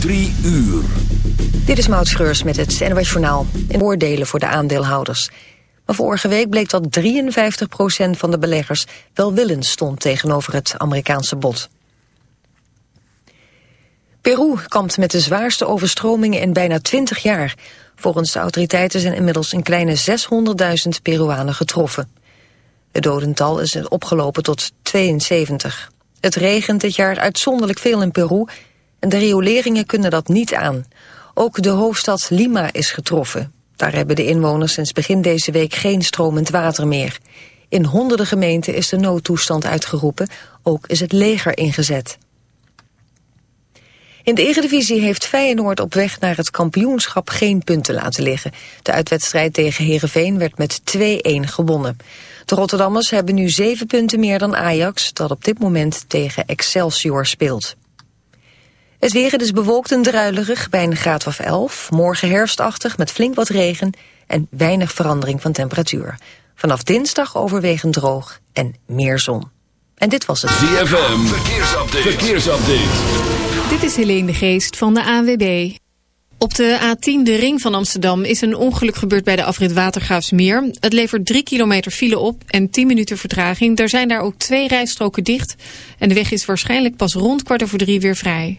Drie uur. Dit is Maud Schreurs met het NOS Journaal. Oordelen voor de aandeelhouders. Maar vorige week bleek dat 53% van de beleggers welwillend stond tegenover het Amerikaanse bod. Peru kampt met de zwaarste overstromingen in bijna 20 jaar. Volgens de autoriteiten zijn inmiddels een kleine 600.000 Peruanen getroffen. Het dodental is opgelopen tot 72. Het regent dit jaar uitzonderlijk veel in Peru de rioleringen kunnen dat niet aan. Ook de hoofdstad Lima is getroffen. Daar hebben de inwoners sinds begin deze week geen stromend water meer. In honderden gemeenten is de noodtoestand uitgeroepen. Ook is het leger ingezet. In de Eredivisie heeft Feyenoord op weg naar het kampioenschap geen punten laten liggen. De uitwedstrijd tegen Heerenveen werd met 2-1 gewonnen. De Rotterdammers hebben nu zeven punten meer dan Ajax... dat op dit moment tegen Excelsior speelt. Het weer is bewolkt en druilerig bij een graad of 11. Morgen herfstachtig met flink wat regen en weinig verandering van temperatuur. Vanaf dinsdag overwegend droog en meer zon. En dit was het. ZFM, verkeersupdate. verkeersupdate. Dit is Helene de Geest van de ANWB. Op de A10, de ring van Amsterdam, is een ongeluk gebeurd bij de afrit Watergraafsmeer. Het levert 3 kilometer file op en 10 minuten vertraging. Er zijn daar ook twee rijstroken dicht en de weg is waarschijnlijk pas rond kwart over drie weer vrij.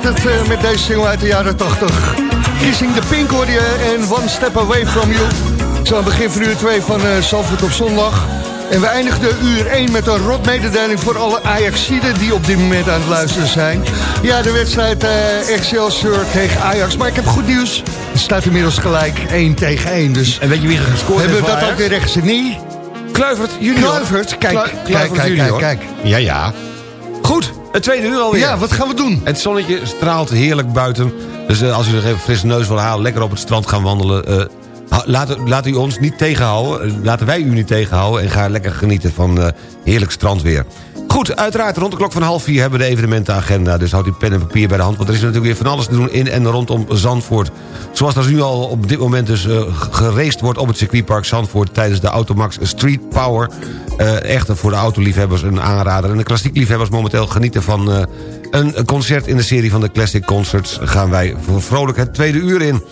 Werd het eh, met deze single uit de jaren 80. Kissing the Pink hoorde je en One Step Away From You. Zo aan het begin van uur 2 van uh, Zandvoort op zondag. En we eindigden uur 1 met een rotmededeling voor alle Ajaxiden die op dit moment aan het luisteren zijn. Ja, de wedstrijd eh, Excelsior tegen Ajax. Maar ik heb goed nieuws. Het staat inmiddels gelijk 1 tegen 1. Dus En weet je wie er gescoord hebben heeft we dat ook weer recht gezet? Nee, Kluivert junior. Kluivert. Kijk, Klu- kijk, Kluivert kijk, junior. kijk, kijk. Ja, ja. Goed, het tweede uur alweer. Ja, wat gaan we doen? Het zonnetje straalt heerlijk buiten. Dus eh, als u nog even frisse neus wil halen, lekker op het strand gaan wandelen. eh, laat, laat u ons niet tegenhouden. eh, laten wij u niet tegenhouden. En ga lekker genieten van eh, heerlijk strandweer. Goed, uiteraard rond de klok van half vier hebben we de evenementenagenda. Dus houd uw pen en papier bij de hand. Want er is natuurlijk weer van alles te doen in en rondom Zandvoort. Zoals er nu al op dit moment dus uh, wordt op het circuitpark Zandvoort... tijdens de Automax Street Power. Uh, echt voor de autoliefhebbers een aanrader. En de klassiekliefhebbers momenteel genieten van... Uh, een concert in de serie van de Classic Concerts... gaan wij voor vrolijk het tweede uur in.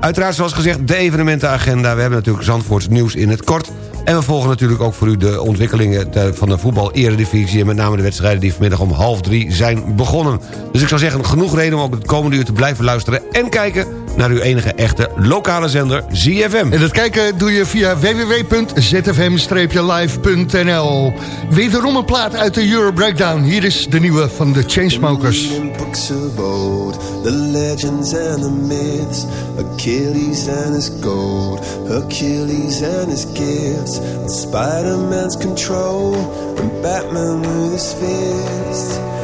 Uiteraard, zoals gezegd, de evenementenagenda. We hebben natuurlijk Zandvoorts nieuws in het kort... En we volgen natuurlijk ook voor u de ontwikkelingen van de voetbal-eredivisie... en met name de wedstrijden die vanmiddag om half drie zijn begonnen. Dus ik zou zeggen, genoeg reden om ook het komende uur te blijven luisteren... en kijken naar uw enige echte lokale zender, ZFM. En dat kijken doe je via www.zfm-live.nl. Wederom een plaat uit de Euro Breakdown. Hier is de nieuwe van de Chainsmokers. books of old, the legends and the myths, Achilles and his gold, Achilles and his gifts, Spider-Man's control, and Batman with his fist.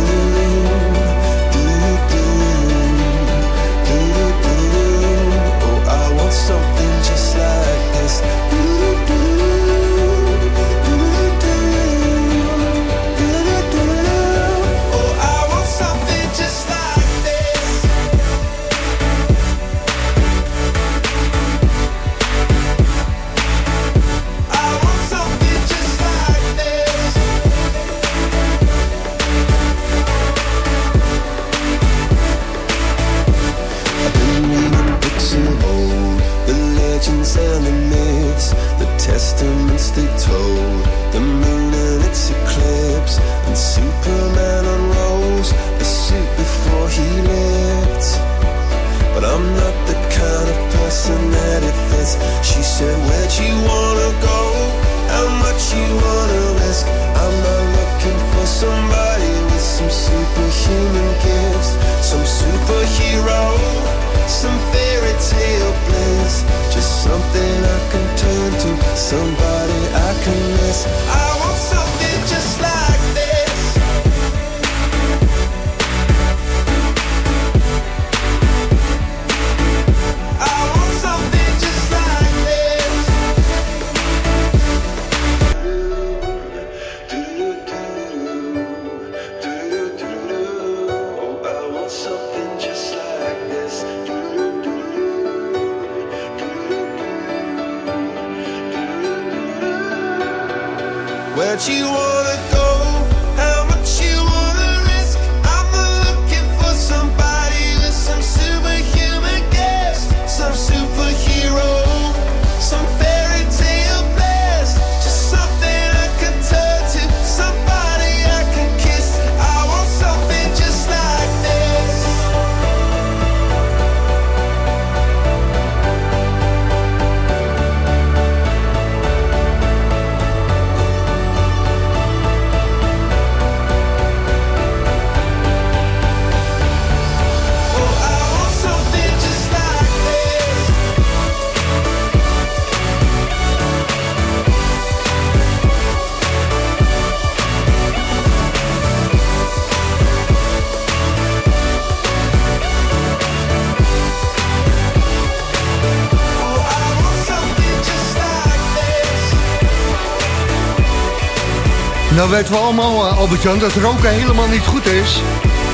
Weten we allemaal, eh, Albert-Jan, dat roken helemaal niet goed is.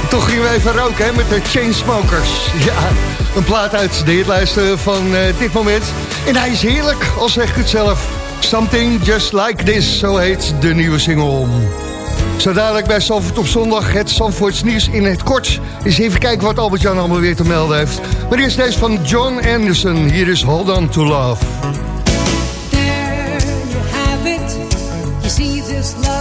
Toch gingen we even roken hè, met de Chainsmokers. Ja, een plaat uit de hitlijsten van eh, dit moment. En hij is heerlijk, al zeg ik het zelf. Something Just Like This, zo heet de nieuwe single. Zo dadelijk bij Zandvoort op zondag, het Zandvoorts nieuws in het kort. Eens even kijken wat Albert-Jan allemaal weer te melden heeft. Maar eerst deze van John Anderson. Hier is Hold On To Love.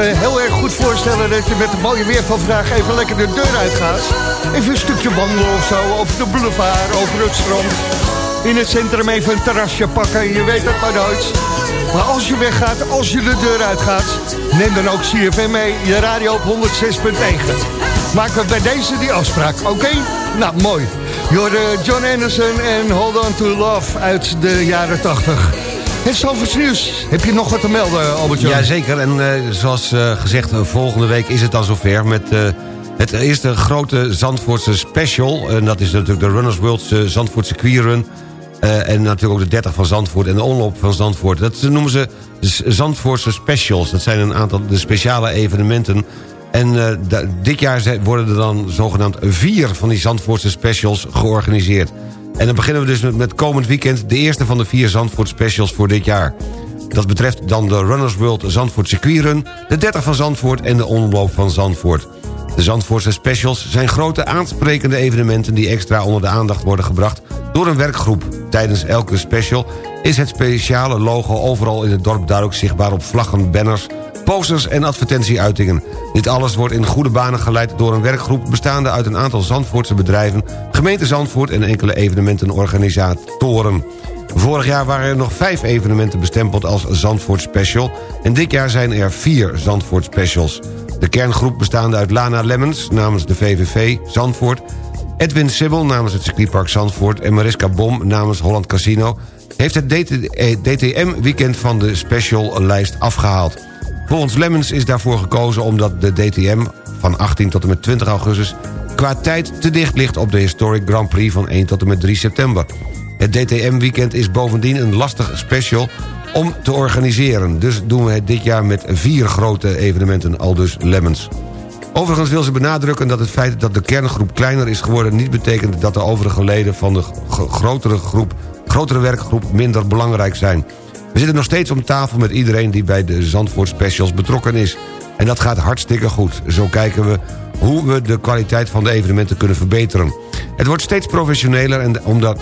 heel erg goed voorstellen dat je met het mooie weer van vandaag even lekker de deur uitgaat. Even een stukje wandelen of zo, over de boulevard, over het strand. In het centrum even een terrasje pakken, je weet het maar nooit. Maar als je weggaat, als je de deur uitgaat, neem dan ook CFM mee, je radio op 106.9. Maken we bij deze die afspraak, oké? Nou, mooi. Jorde John Anderson en Hold On To Love uit de jaren 80. Het Zalvoorts nieuws. Heb je nog wat te melden, Albert-Jan? Jazeker, en eh, zoals eh, gezegd, eh, volgende week is het dan zover... met het eerste grote Zandvoortse special. En dat is natuurlijk de Runners World's eh, Zandvoort Circuitrun. Eh, en natuurlijk ook de 30 van Zandvoort en de omloop van Zandvoort. Dat noemen ze Zandvoortse specials. Dat zijn een aantal de speciale evenementen... En dit jaar worden er dan zogenaamd vier van die Zandvoortse specials georganiseerd. En dan beginnen we dus met, met komend weekend... de eerste van de vier Zandvoort specials voor dit jaar. Dat betreft dan de Runners World Zandvoort Circuitrun... de 30 van Zandvoort en de omloop van Zandvoort. De Zandvoortse specials zijn grote aansprekende evenementen... die extra onder de aandacht worden gebracht door een werkgroep. Tijdens elke special is het speciale logo overal in het dorp duidelijk zichtbaar... op vlaggen, banners, posters en advertentieuitingen. Dit alles wordt in goede banen geleid door een werkgroep... bestaande uit een aantal Zandvoortse bedrijven... gemeente Zandvoort en enkele evenementenorganisatoren. Vorig jaar waren er nog vijf evenementen bestempeld als Zandvoort Special... en dit jaar zijn er vier Zandvoort Specials. De kerngroep bestaande uit Lana Lemmens namens de VVV Zandvoort... Edwin Sibbel namens het circuitpark Zandvoort... en Mariska Bom namens Holland Casino... heeft het DTM-weekend van de special-lijst afgehaald. Volgens Lemmens is daarvoor gekozen omdat de DTM van 18 tot en met 20 augustus... qua tijd te dicht ligt op de Historic Grand Prix van 1 tot en met 3 september. Het DTM-weekend is bovendien een lastig special om te organiseren. Dus doen we het dit jaar met vier grote evenementen, aldus Lemmens. Overigens wil ze benadrukken dat het feit dat de kerngroep kleiner is geworden... niet betekent dat de overige leden van de grotere, groep, grotere werkgroep minder belangrijk zijn. We zitten nog steeds om tafel met iedereen die bij de Zandvoort Specials betrokken is. En dat gaat hartstikke goed. Zo kijken we hoe we de kwaliteit van de evenementen kunnen verbeteren. Het wordt steeds professioneler en omdat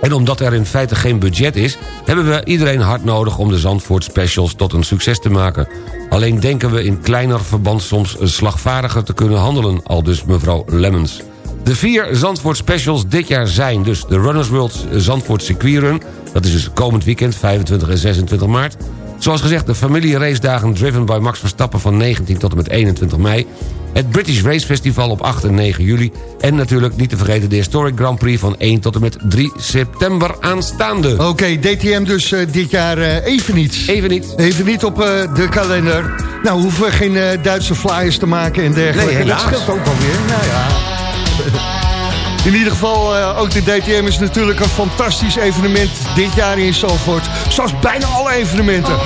en omdat er in feite geen budget is... hebben we iedereen hard nodig om de Zandvoort Specials tot een succes te maken. Alleen denken we in kleiner verband soms slagvaardiger te kunnen handelen... al dus mevrouw Lemmens. De vier Zandvoort Specials dit jaar zijn dus de Runners World Zandvoort Circuitrun... dat is dus komend weekend, 25 en 26 maart... Zoals gezegd, de familieracedagen Driven by Max Verstappen van 19 tot en met 21 mei. Het British Race Festival op 8 en 9 juli. En natuurlijk niet te vergeten de Historic Grand Prix van 1 tot en met 3 september aanstaande. Oké, DTM dus eh, dit jaar eh, even niet. Even niet. Even niet op eh, de kalender. Nou, hoeven we geen Duitse flyers te maken en dergelijke. Nee, dat helaas. scheelt ook alweer. Nou ja. In ieder geval, eh, ook de DTM is natuurlijk een fantastisch evenement dit jaar in Zalvoort. Zoals bijna alle evenementen.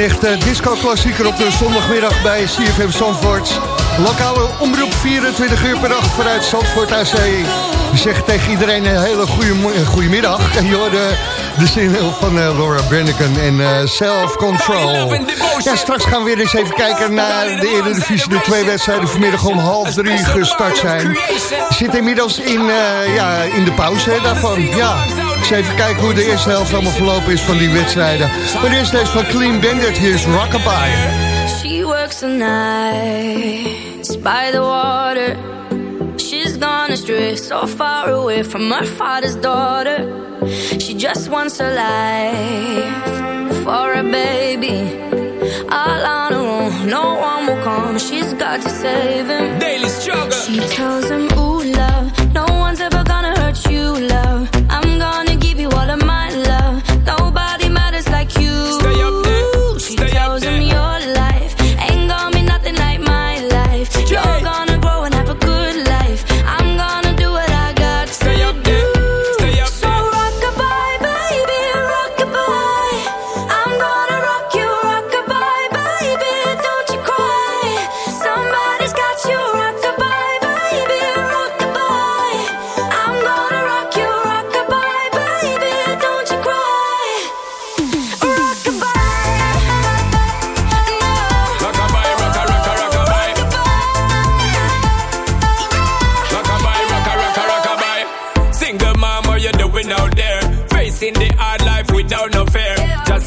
Echte disco-klassieker op de zondagmiddag bij CFM Zandvoort. Lokale omroep 24 uur per dag vanuit Zandvoort AC. We zeggen tegen iedereen een hele goede, eh, middag. En je hoorde de zin van eh, Laura Branigan en eh, Self Control. Ja, straks gaan we weer eens even kijken naar de Eredivisie. De twee wedstrijden vanmiddag om half drie gestart zijn. Zitten inmiddels in, ja, in de pauze daarvan. Ja, eens even kijken hoe de eerste helft allemaal verlopen is van die wedstrijden. Maar eerst deze van Clean Bandit. Hier is Rockabye. She works the nights by the water. She's gone astray, so far away from her father's daughter. She just wants her life for a baby. All on her own, no one will come. She's got to save him. Daily struggle. She tells him, Ooh, love, no one's ever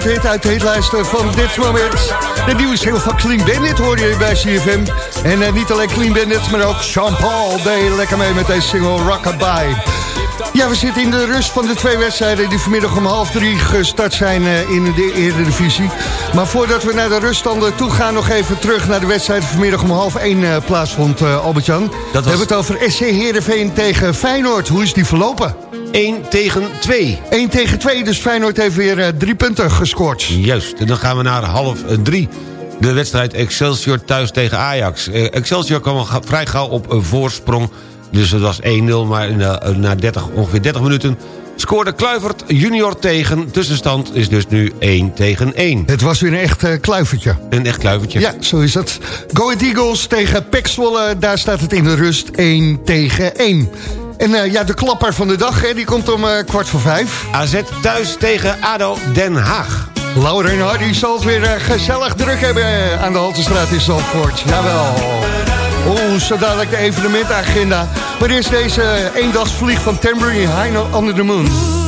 grote hit uit de hitlijsten van dit moment. De nieuwe single van Clean Bandit hoor je bij CFM. En eh, niet alleen Clean Bandit, maar ook Jean-Paul deed lekker mee met deze single Rockabye. Ja, we zitten in de rust van de twee wedstrijden... die vanmiddag om half drie gestart zijn eh, in de Eredivisie. Maar voordat we naar de ruststanden toe gaan... nog even terug naar de wedstrijd vanmiddag om half één eh, plaatsvond, Albert-Jan. We hebben het over SC Heerenveen tegen Feyenoord. Hoe is die verlopen? 1 tegen 2. 1 tegen 2, dus Feyenoord heeft weer eh, drie punten gescoord. Juist, en dan gaan we naar half eh, drie. De wedstrijd Excelsior thuis tegen Ajax. Eh, Excelsior kwam al vrij gauw op een voorsprong. Dus het was 1-0, maar na, na 30, ongeveer 30 minuten... scoorde Kluivert junior tegen. Tussenstand is dus nu 1 tegen 1. Het was weer een echt eh, kluivertje. Een echt kluivertje. Ja, zo is het. Go Ahead Eagles tegen Pek Zwolle, daar staat het in de rust 1 tegen 1. En eh, ja, de klapper van de dag, hè, die komt om eh, kwart voor vijf. AZ thuis tegen ADO Den Haag. Laura en Hardy zal het weer eh, gezellig druk hebben aan de Haltestraat in Zandvoort. Jawel. Oeh, zo dadelijk de evenementagenda. Maar eerst deze eendagsvlieg van Tambourine High Under the Moon.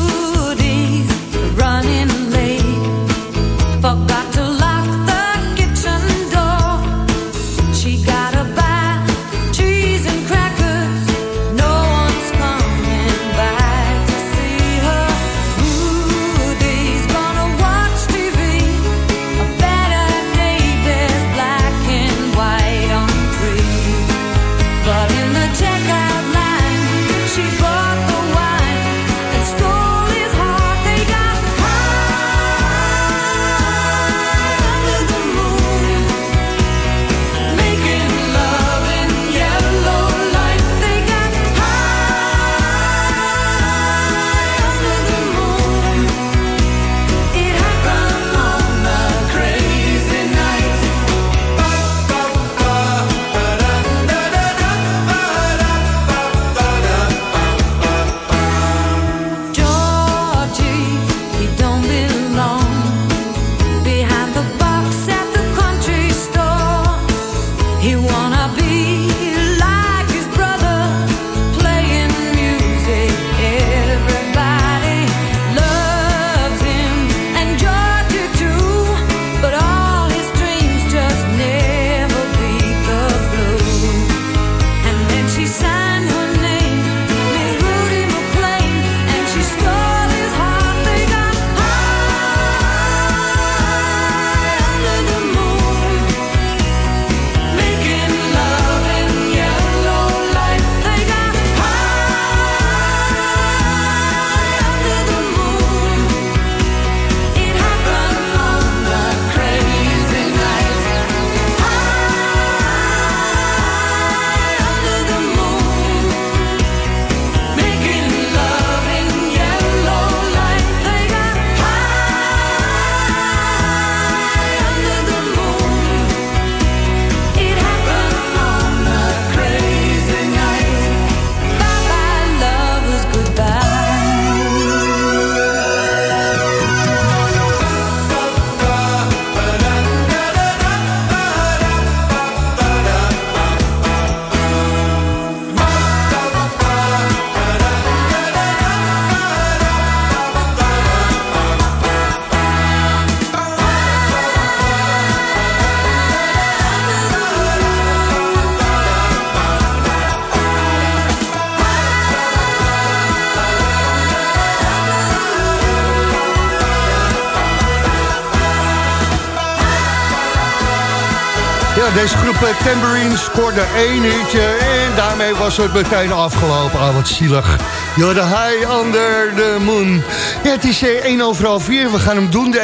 Ja, groep eh, Tambourine scoorde één hitje en daarmee was het meteen afgelopen. Ah, wat zielig. You're the high under the moon. Ja, het is eh, 1 over half 4. We gaan hem doen, de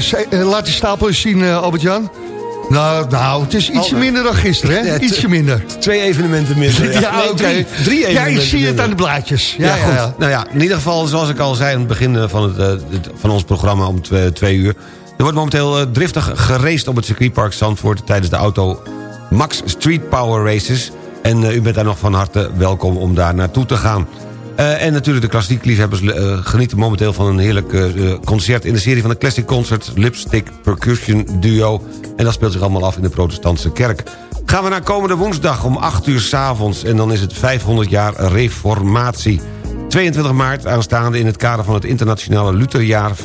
z- eh, laat die stapel eens zien, Albert-Jan. Nou, nou, het is ietsje minder dan gisteren, hè? Ja, ietsje minder. Twee evenementen minder. Ja, Nee, oké. drie, drie Ja, ik evenementen zie het aan de blaadjes. Ja, Ja, ja, goed. ja. Nou ja, in ieder geval, zoals ik al zei aan het begin van, het- van ons programma om twee, twee uur... er wordt momenteel eh, driftig geraced op het circuitpark Zandvoort... tijdens de auto Max Street Power Races. En eh, u bent daar nog van harte welkom om daar naartoe te gaan. Eh, en natuurlijk de klassiek liefhebbers eh, genieten momenteel van een heerlijk concert... in de serie van de Classic Concert Lipstick Percussion Duo. En dat speelt zich allemaal af in de protestantse kerk. Gaan we naar komende woensdag om 8 uur s'avonds... en dan is het 500 jaar reformatie. 22 maart aanstaande in het kader van het internationale Lutherjaar 1517-2017.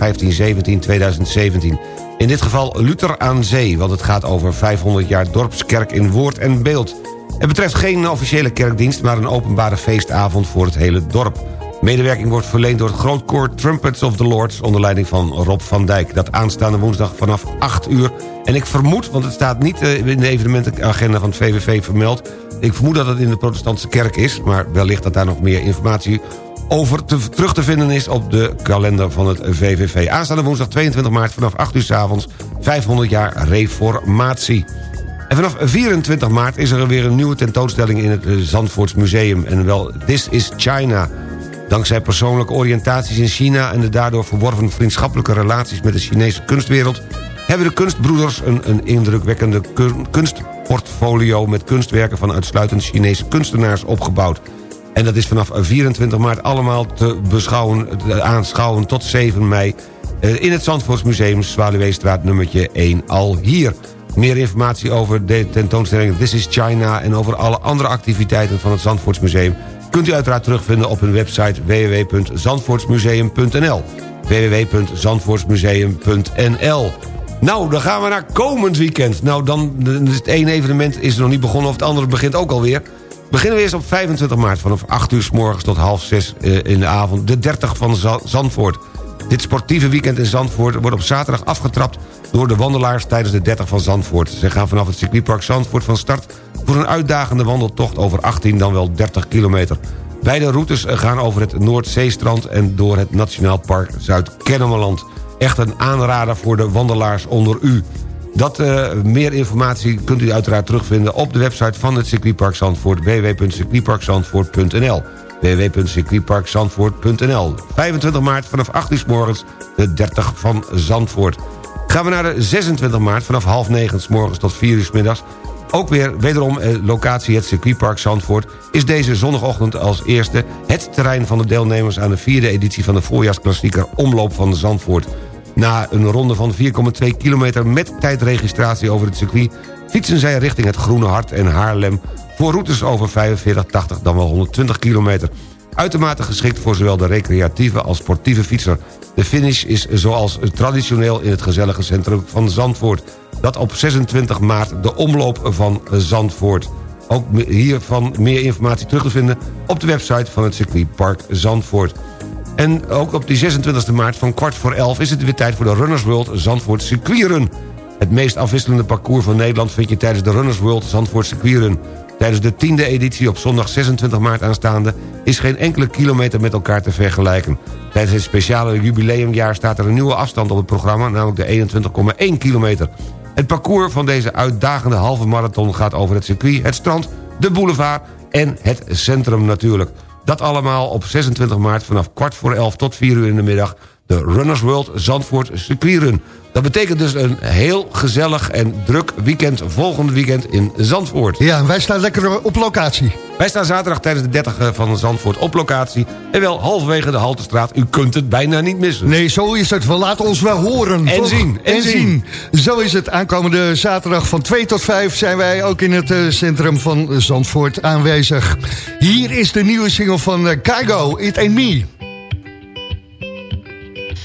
In dit geval Luther aan Zee, want het gaat over 500 jaar dorpskerk in woord en beeld. Het betreft geen officiële kerkdienst, maar een openbare feestavond voor het hele dorp. Medewerking wordt verleend door het grootkoor Trumpets of the Lords... onder leiding van Rob van Dijk. Dat aanstaande woensdag vanaf 8 uur. En ik vermoed, want het staat niet eh, in de evenementenagenda van het VVV vermeld... ik vermoed dat het in de protestantse kerk is... maar wellicht dat daar nog meer informatie over te, terug te vinden is... op de kalender van het VVV. Aanstaande woensdag 22 maart vanaf 8 uur s avonds 500 jaar reformatie. En vanaf 24 maart is er weer een nieuwe tentoonstelling... in het eh, Zandvoorts Museum. En wel This is China... Dankzij persoonlijke oriëntaties in China... en de daardoor verworven vriendschappelijke relaties met de Chinese kunstwereld... hebben de kunstbroeders een, een indrukwekkende kun- kunstportfolio... met kunstwerken van uitsluitend Chinese kunstenaars opgebouwd. En dat is vanaf 24 maart allemaal te beschouwen, te aanschouwen tot 7 mei... eh, in het Zandvoortsmuseum, Zwaluweestraat nummertje 1 al hier. Meer informatie over de tentoonstelling This is China... en over alle andere activiteiten van het Zandvoortsmuseum... kunt u uiteraard terugvinden op hun website www.zandvoortsmuseum.nl www.zandvoortsmuseum.nl Nou, dan gaan we naar komend weekend. Nou, dan is het ene evenement is nog niet begonnen... of het andere begint ook alweer. Beginnen we eerst op 25 maart vanaf 8 uur s morgens tot half 6 in de avond. De 30 van Za- Zandvoort. Dit sportieve weekend in Zandvoort wordt op zaterdag afgetrapt... door de wandelaars tijdens de 30 van Zandvoort. Ze gaan vanaf het circuitpark Zandvoort van start... voor een uitdagende wandeltocht over 18 dan wel 30 kilometer. Beide routes gaan over het Noordzeestrand... en door het Nationaal Park Zuid-Kennemerland. Echt een aanrader voor de wandelaars onder u. Dat eh, meer informatie kunt u uiteraard terugvinden op de website van het circuitpark Zandvoort www.circuitparkzandvoort.nl www.circuitparkzandvoort.nl 25 maart vanaf 8 uur s morgens de 30 van Zandvoort. Gaan we naar de 26 maart vanaf half 9 s morgens tot 4 uur s middags. Ook weer wederom eh, locatie het circuitpark Zandvoort... is deze zondagochtend als eerste het terrein van de deelnemers... aan de vierde editie van de voorjaarsklassieker Omloop van Zandvoort. Na een ronde van 4,2 kilometer met tijdregistratie over het circuit... fietsen zij richting het Groene Hart en Haarlem... voor routes over 45, 80 dan wel 120 kilometer. Uitermate geschikt voor zowel de recreatieve als sportieve fietser. De finish is zoals traditioneel in het gezellige centrum van Zandvoort. Dat op 26 maart de omloop van Zandvoort. Ook hiervan meer informatie terug te vinden op de website van het circuitpark Zandvoort. En ook op die 26 maart van kwart voor 11 is het weer tijd voor de Runners World Zandvoort Circuitrun. Het meest afwisselende parcours van Nederland vind je tijdens de Runners World Zandvoort Circuitrun. Tijdens de tiende editie op zondag 26 maart aanstaande... is geen enkele kilometer met elkaar te vergelijken. Tijdens het speciale jubileumjaar staat er een nieuwe afstand op het programma... namelijk de 21,1 kilometer. Het parcours van deze uitdagende halve marathon gaat over het circuit... het strand, de boulevard en het centrum natuurlijk. Dat allemaal op 26 maart vanaf kwart voor 11 tot 4 uur in de middag... de Runners World Zandvoort Circuitrun. Dat betekent dus een heel gezellig en druk weekend... volgend weekend in Zandvoort. Ja, en wij staan lekker op locatie. Wij staan zaterdag tijdens de 30 van Zandvoort op locatie... en wel halverwege de Haltestraat. U kunt het bijna niet missen. Nee, zo is het. We laten ons wel horen. En toch? zien, en zien. Zo is het. Aankomende zaterdag van 2 tot 5 zijn wij ook in het eh, centrum van Zandvoort aanwezig. Hier is de nieuwe single van eh, Kygo, It Ain't Me.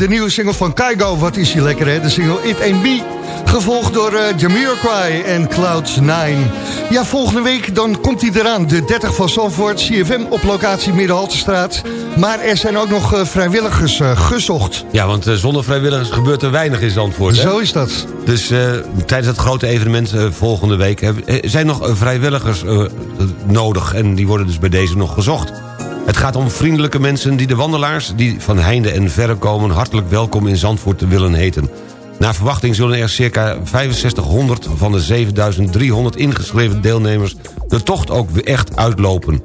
de nieuwe single van Kaigo. Wat is hier lekker, hè? De single It Ain't Me. Gevolgd door uh, Jamiroquai en Cloud9. Ja, volgende week dan komt hij eraan. De 30 van Zandvoort, CFM op locatie Middenhaltestraat. Maar er zijn ook nog eh, vrijwilligers eh, gezocht. Ja, want eh, zonder vrijwilligers gebeurt er weinig in Zandvoort. Hè? Zo is dat. Dus eh, tijdens het grote evenement eh, volgende week... eh, zijn nog eh, vrijwilligers eh, nodig en die worden dus bij deze nog gezocht. Het gaat om vriendelijke mensen die de wandelaars... die van heinde en verre komen hartelijk welkom in Zandvoort willen heten. Naar verwachting zullen er circa 6500 van de 7300 ingeschreven deelnemers... de tocht ook echt uitlopen.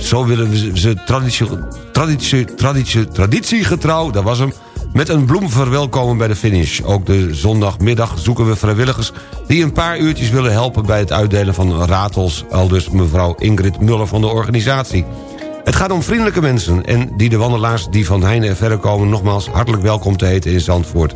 Zo willen we ze traditie, traditie, traditie, traditiegetrouw, dat was hem... met een bloem verwelkomen bij de finish. Ook de zondagmiddag zoeken we vrijwilligers... die een paar uurtjes willen helpen bij het uitdelen van ratels... aldus mevrouw Ingrid Muller van de organisatie. Het gaat om vriendelijke mensen... en die de wandelaars die van heinde en verre komen... nogmaals hartelijk welkom te heten in Zandvoort.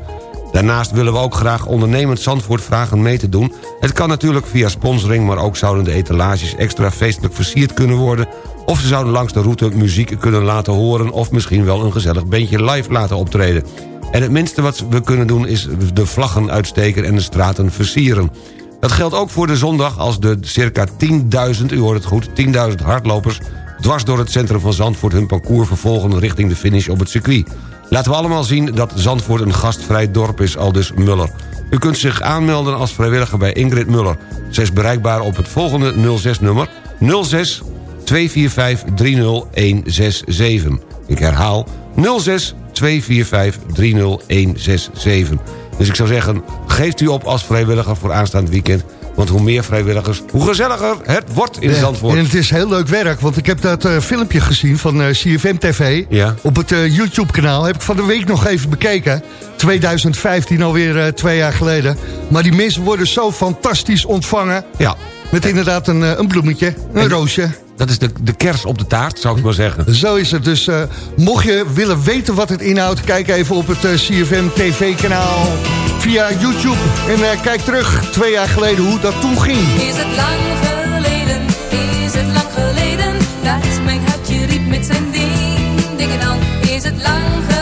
Daarnaast willen we ook graag ondernemend Zandvoort vragen mee te doen. Het kan natuurlijk via sponsoring... maar ook zouden de etalages extra feestelijk versierd kunnen worden... of ze zouden langs de route muziek kunnen laten horen... of misschien wel een gezellig bandje live laten optreden. En het minste wat we kunnen doen is de vlaggen uitsteken... en de straten versieren. Dat geldt ook voor de zondag als de circa 10.000, u hoort het goed... 10.000 hardlopers dwars door het centrum van Zandvoort... hun parcours vervolgen richting de finish op het circuit. Laten we allemaal zien dat Zandvoort een gastvrij dorp is, aldus Muller. U kunt zich aanmelden als vrijwilliger bij Ingrid Muller. Zij is bereikbaar op het volgende 06-nummer 06 245 30167. Ik herhaal 06 245 30167. Dus ik zou zeggen, geeft u op als vrijwilliger voor aanstaand weekend... want hoe meer vrijwilligers, hoe gezelliger het wordt in Zandvoort. En het is heel leuk werk, want ik heb dat eh, filmpje gezien van eh, CFM TV. Ja. Op het eh, YouTube-kanaal heb ik van de week nog even bekeken. 2015, alweer twee jaar geleden. Maar die mensen worden zo fantastisch ontvangen. Ja. Met inderdaad een, een bloemetje, een roosje. Dat is de, de kers op de taart, zou ik maar zeggen. Zo is het. Dus mocht je willen weten wat het inhoudt... kijk even op het CFM TV-kanaal via YouTube. En eh, kijk terug, twee jaar geleden, hoe dat toen ging. Is het lang geleden, is het lang geleden Dat mijn hartje riep met zijn ding, dingen dan Is het lang geleden,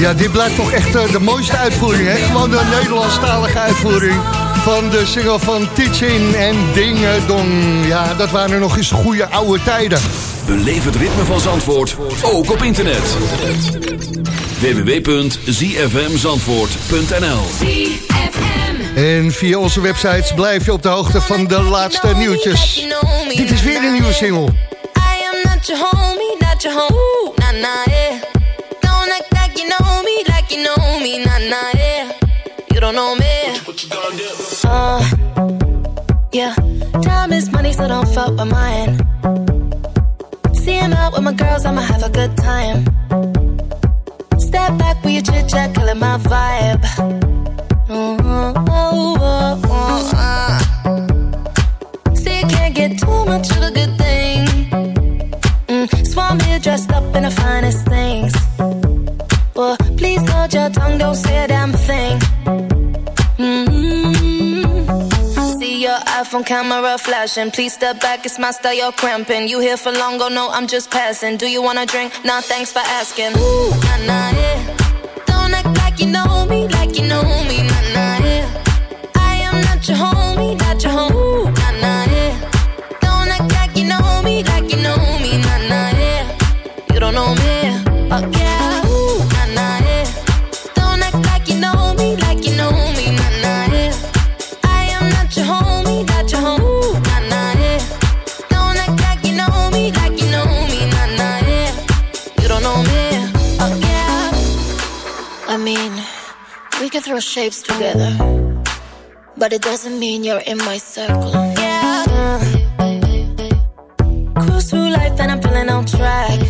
Ja, dit blijft toch echt eh, de mooiste uitvoering, hè? Gewoon de Nederlandstalige uitvoering van de single van Teaching en Dingedong. Ja, dat waren nog eens goede oude tijden. Beleef het ritme van Zandvoort, ook op internet. www.zfmzandvoort.nl En via onze websites blijf je op de hoogte van de laatste nieuwtjes. Dit is weer een nieuwe single. Don't fuck with mine. See him out with my girls, I'ma have a good time. Step back with your chit chat, killing my vibe. Ooh, ooh, ooh, ah. See, you can't get too much Your iPhone camera flashing. Please step back, it's my style, you're cramping. You here for long, oh no, I'm just passing. Do you wanna drink? Nah, thanks for asking. Ooh, nah, nah, yeah. Don't act like you know me, like you know me, nah, nah, yeah. I am not your homie, not your home. Ooh, nah, nah, yeah. Don't act like you know me, like you know me, nah, nah, yeah. You don't know me, oh yeah. Ooh, nah, nah, yeah. Don't act like you know me, like you can throw shapes together, but it doesn't mean you're in my circle. Yeah. Cruise through life and I'm feeling on track.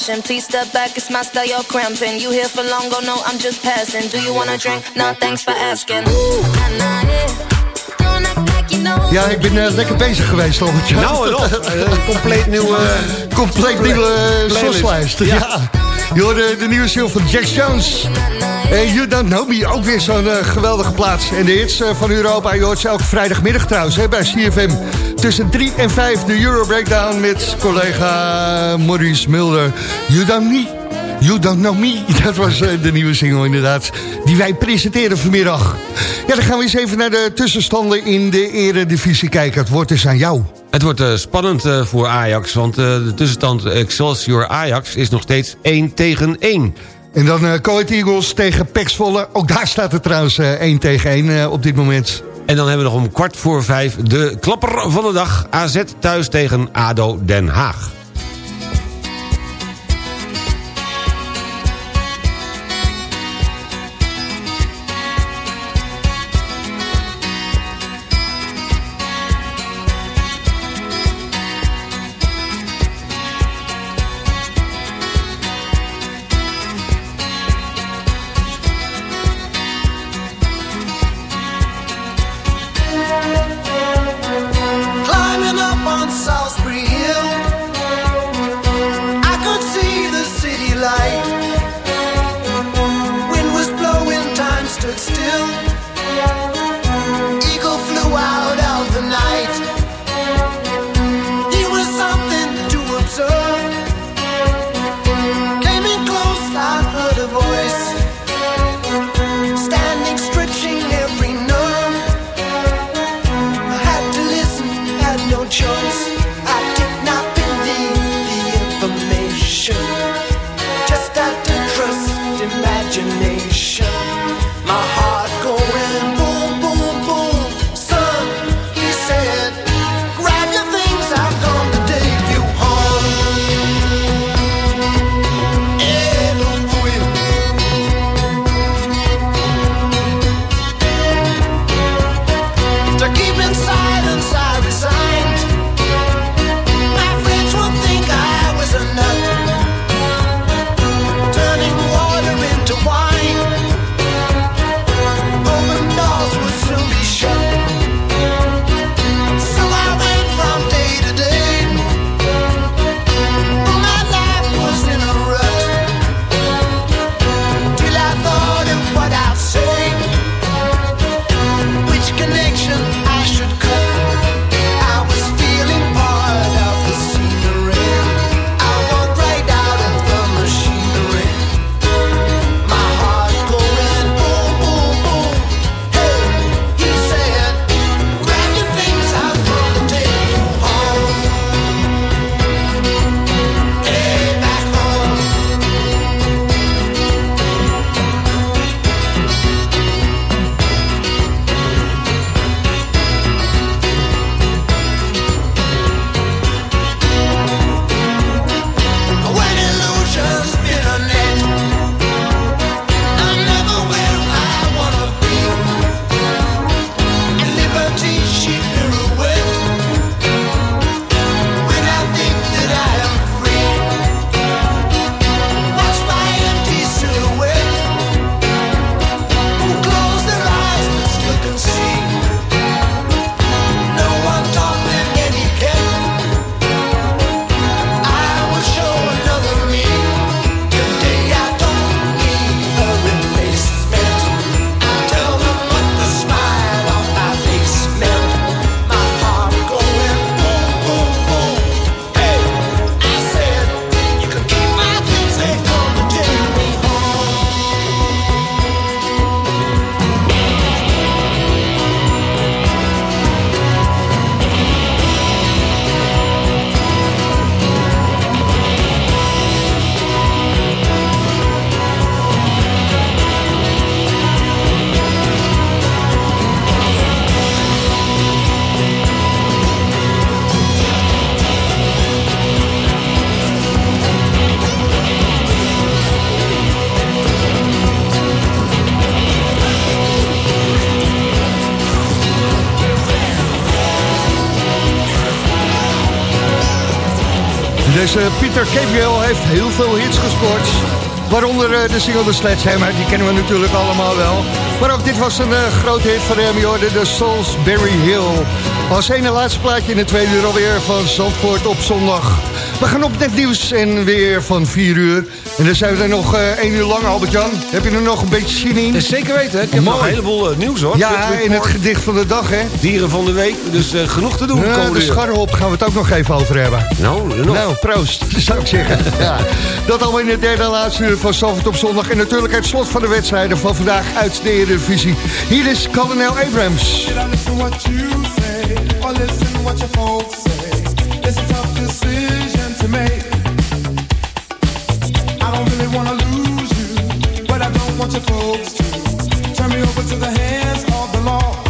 Flashing. Please step back, it's my style, you're cramping. You here for long, oh no, I'm just passing. Do you wanna drink? Nah, thanks for asking. Ooh, nah, nah, yeah. Ja, ik ben eh, lekker bezig geweest, Robert. Nou. Een compleet nieuwe... Compleet nieuwe eh, soslijst. Ja. Ja. Je hoorde de nieuwe single van Jack Jones. En You Don't Know Me, ook weer zo'n eh, geweldige plaats. En de hits eh, van Europa, je hoort elke vrijdagmiddag trouwens hè, bij CFM. Tussen 3 en 5 de Euro Breakdown met collega Maurice Mulder. You Don't Me. You Don't Know Me, dat was eh, de nieuwe single inderdaad, die wij presenteren vanmiddag. Ja, dan gaan we eens even naar de tussenstanden in de eredivisie kijken. Het wordt dus aan jou. Het wordt eh, spannend eh, voor Ajax, want eh, de tussenstand Excelsior-Ajax is nog steeds 1 tegen 1. En dan eh Coët Eagles tegen Pax Volle. Ook daar staat het trouwens eh 1 tegen 1 eh, op dit moment. En dan hebben we nog om kwart voor vijf de klapper van de dag. AZ thuis tegen ADO Den Haag. Waaronder eh, de single The Sledgehammer, die kennen we natuurlijk allemaal wel. Maar ook dit was een eh, grote groot hit van hem, hoorde de Salisbury Hill. Als ene laatste plaatje in de tweede uur alweer van Zandvoort op zondag. We gaan op net nieuws en weer van 4 uur. En dan zijn we er nog eh, één uur lang, Albert-Jan. Heb je er nog een beetje zin in? Zeker weten, ik heb nog een heleboel eh, nieuws hoor. Ja, in het gedicht van de dag, hè. Dieren van de week, dus eh, genoeg te doen. Nou, de scharrelhop gaan we het ook nog even over hebben. Nou, nog. Nou, proost, zou ik zeggen. ja. Dat allemaal in de derde en laatste uur van Salford op zondag. En natuurlijk het slot van de wedstrijden van vandaag uit de Eredivisie. Hier is kolonel Abrams. your folks. Turn me over to the hands of the law.